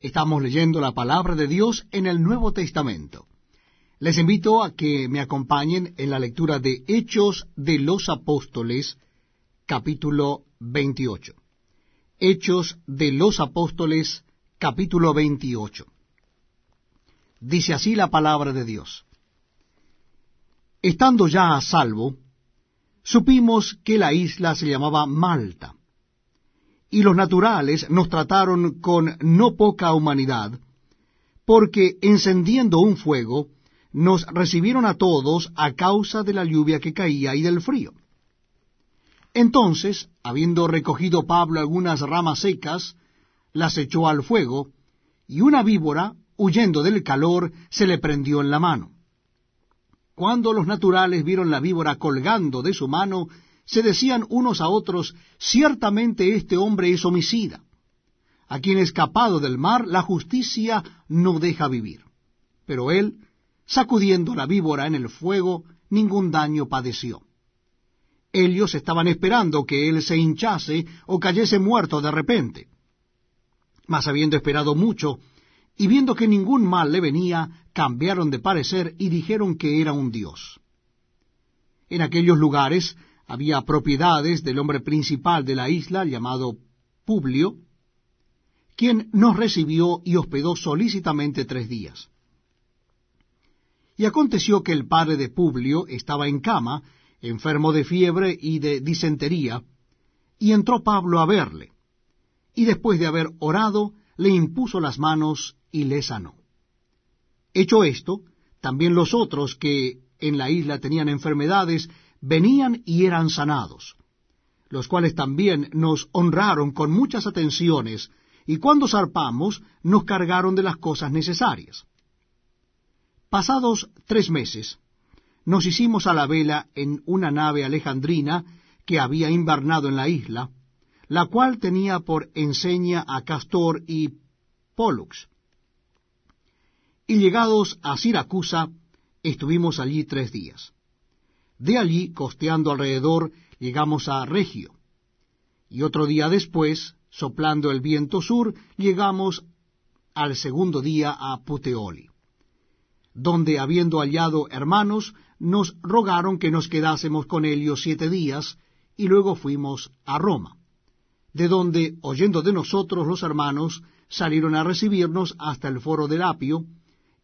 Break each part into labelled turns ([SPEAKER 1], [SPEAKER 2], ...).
[SPEAKER 1] Estamos leyendo la palabra de Dios en el Nuevo Testamento. Les invito a que me acompañen en la lectura de Hechos de los Apóstoles, capítulo 28. Hechos de los Apóstoles, capítulo 28. Dice así la palabra de Dios. Estando ya a salvo, supimos que la isla se llamaba Malta y los naturales nos trataron con no poca humanidad, porque encendiendo un fuego, nos recibieron a todos a causa de la lluvia que caía y del frío. Entonces, habiendo recogido Pablo algunas ramas secas, las echó al fuego, y una víbora, huyendo del calor, se le prendió en la mano. Cuando los naturales vieron la víbora colgando de su mano, se decían unos a otros, ciertamente este hombre es homicida, a quien escapado del mar la justicia no deja vivir. Pero él, sacudiendo la víbora en el fuego, ningún daño padeció. Ellos estaban esperando que él se hinchase o cayese muerto de repente. Mas habiendo esperado mucho, y viendo que ningún mal le venía, cambiaron de parecer y dijeron que era un dios. En aquellos lugares había propiedades del hombre principal de la isla, llamado Publio, quien nos recibió y hospedó solícitamente tres días. Y aconteció que el padre de Publio estaba en cama, enfermo de fiebre y de disentería, y entró Pablo a verle, y después de haber orado, le impuso las manos y le sanó. Hecho esto, también los otros que en la isla tenían enfermedades venían y eran sanados, los cuales también nos honraron con muchas atenciones, y cuando zarpamos nos cargaron de las cosas necesarias. Pasados tres meses, nos hicimos a la vela en una nave alejandrina que había invernado en la isla, la cual tenía por enseña a Castor y Pollux. Y llegados a Siracusa, estuvimos allí tres días. De allí, costeando alrededor, llegamos a Regio. Y otro día después, soplando el viento sur, llegamos al segundo día a Puteoli, donde, habiendo hallado hermanos, nos rogaron que nos quedásemos con ellos siete días, y luego fuimos a Roma, de donde, oyendo de nosotros los hermanos, salieron a recibirnos hasta el foro del Apio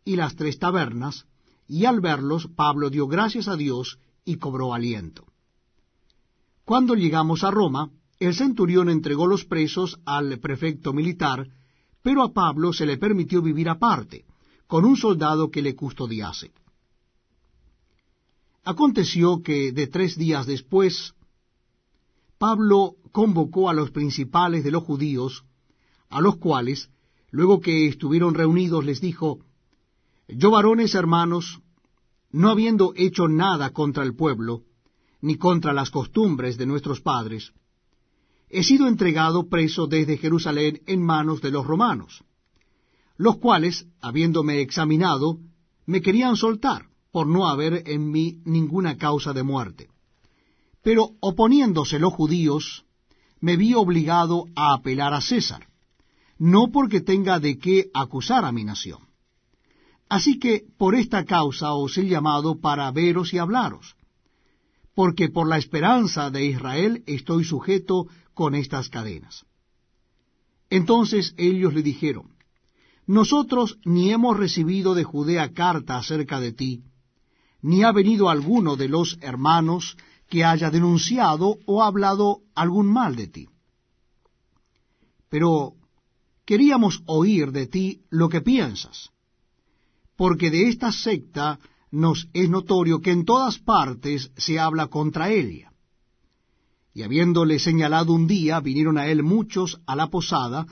[SPEAKER 1] y las tres tabernas, y al verlos Pablo dio gracias a Dios y cobró aliento. Cuando llegamos a Roma, el centurión entregó los presos al prefecto militar, pero a Pablo se le permitió vivir aparte, con un soldado que le custodiase. Aconteció que de tres días después, Pablo convocó a los principales de los judíos, a los cuales, luego que estuvieron reunidos, les dijo, Yo varones hermanos, no habiendo hecho nada contra el pueblo, ni contra las costumbres de nuestros padres, he sido entregado preso desde Jerusalén en manos de los romanos, los cuales, habiéndome examinado, me querían soltar, por no haber en mí ninguna causa de muerte. Pero oponiéndose los judíos, me vi obligado a apelar a César, no porque tenga de qué acusar a mi nación. Así que por esta causa os he llamado para veros y hablaros, porque por la esperanza de Israel estoy sujeto con estas cadenas. Entonces ellos le dijeron, Nosotros ni hemos recibido de Judea carta acerca de ti, ni ha venido alguno de los hermanos que haya denunciado o hablado algún mal de ti. Pero queríamos oír de ti lo que piensas porque de esta secta nos es notorio que en todas partes se habla contra ella. Y habiéndole señalado un día, vinieron a él muchos a la posada,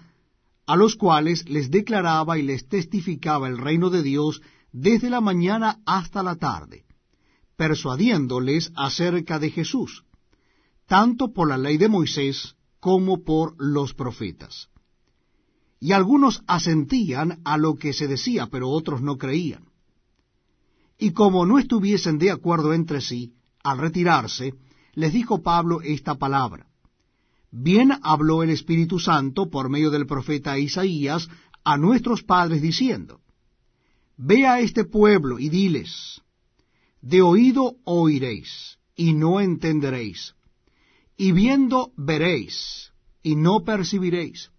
[SPEAKER 1] a los cuales les declaraba y les testificaba el reino de Dios desde la mañana hasta la tarde, persuadiéndoles acerca de Jesús, tanto por la ley de Moisés como por los profetas y algunos asentían a lo que se decía, pero otros no creían. Y como no estuviesen de acuerdo entre sí, al retirarse, les dijo Pablo esta palabra. Bien habló el Espíritu Santo por medio del profeta Isaías a nuestros padres diciendo, Ve a este pueblo y diles, de oído oiréis, y no entenderéis, y viendo veréis, y no percibiréis,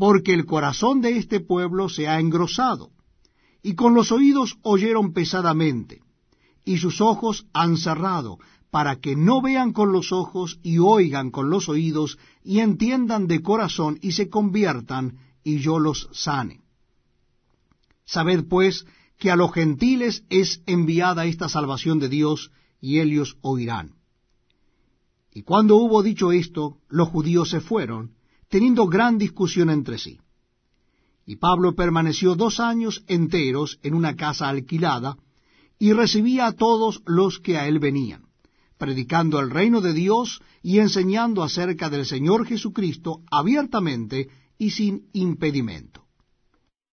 [SPEAKER 1] porque el corazón de este pueblo se ha engrosado, y con los oídos oyeron pesadamente, y sus ojos han cerrado, para que no vean con los ojos y oigan con los oídos, y entiendan de corazón y se conviertan, y yo los sane. Sabed pues que a los gentiles es enviada esta salvación de Dios, y ellos oirán. Y cuando hubo dicho esto, los judíos se fueron, teniendo gran discusión entre sí. Y Pablo permaneció dos años enteros en una casa alquilada, y recibía a todos los que a él venían, predicando el reino de Dios y enseñando acerca del Señor Jesucristo abiertamente y sin impedimento.